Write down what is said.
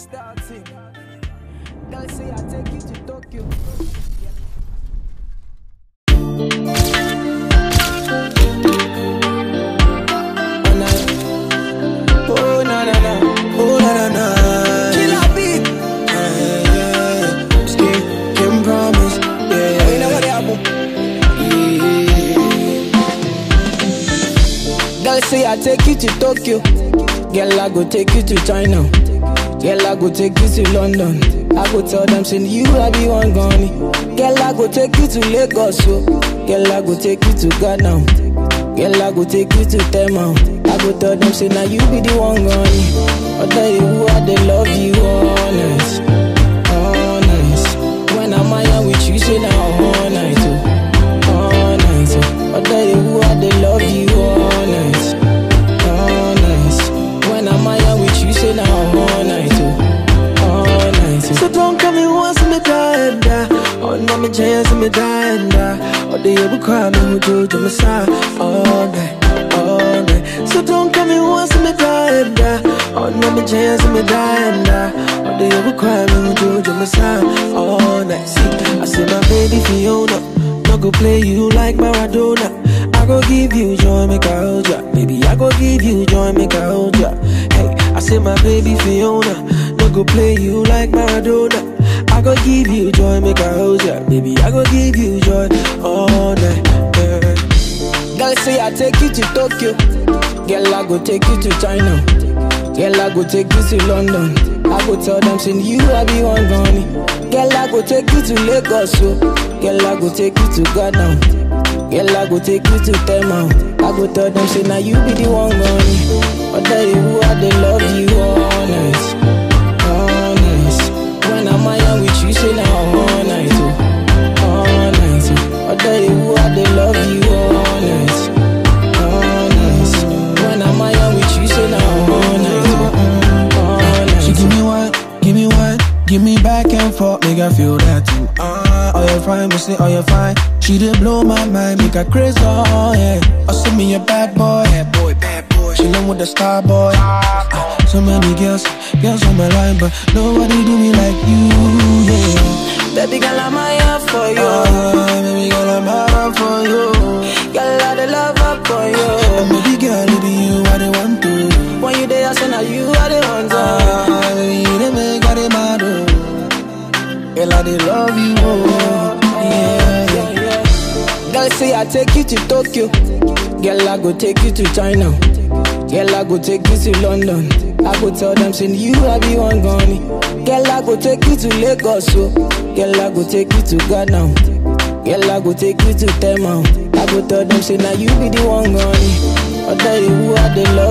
starting. Girl say I take you to Tokyo. Girl say I take you to Tokyo. Girl I go take you to China. Girl I go take you to London. I go tell them say you I be one gunny. Girl I go take you to Lagos. So. Girl I go take you to Ghana. Girl, I go take you to Tema. I go tell them, say, now you be the one gone. I tell you I they love you, honest. Honest. When I'm out No, me chance me die and die. Oh, they ever cry me who do to me side all night, all night. So don't come in once me die and die. Oh, no, me chance me die and die. Oh, they ever cry me who do to me side all night. See, I say my baby Fiona, no go play you like Maradona. I go give you joy, make I hold ya. Baby, I go give you joy, make I hold ya. Hey, I say my baby Fiona, no go play you like Maradona. I go give you joy, make I hold ya. Baby, I go give you joy all night. Girl say I take you to Tokyo. Girl I go take you to China. Girl I go take you to London. I go tell them say you I be one gunny. Girl I go take you to Lagos. So. Girl I go take you to Ghana. Girl I go take you to Tema. I go tell them say now you be the one gunny. I tell you I they love you honest. Give me back and forth, make I feel that too. Ah, oh you fine, me say oh you fine. She did blow my mind, make her crazy, oh yeah. Oh send me a bad boy, bad boy, bad boy. She with the star boy. Ah, so many girls, girls on my line, but nobody do me like you, yeah. Baby girl, I'm here for you. Ah, baby girl, I'm out for you. Girl, I the love up for And you. baby girl, it be you I the want to. When you there, I say now you are the one. to. Ah, I the love you, oh. Yeah. Girl say I take you to Tokyo. Girl I go take you to China. Girl I go take you to London. I go tell them say you I be one gunny. Girl I go take you to Lagos. So. Girl I go take you to Ghana. Girl I go take you to Tema. I go tell them say now you be the one gunny. I tell you who I they love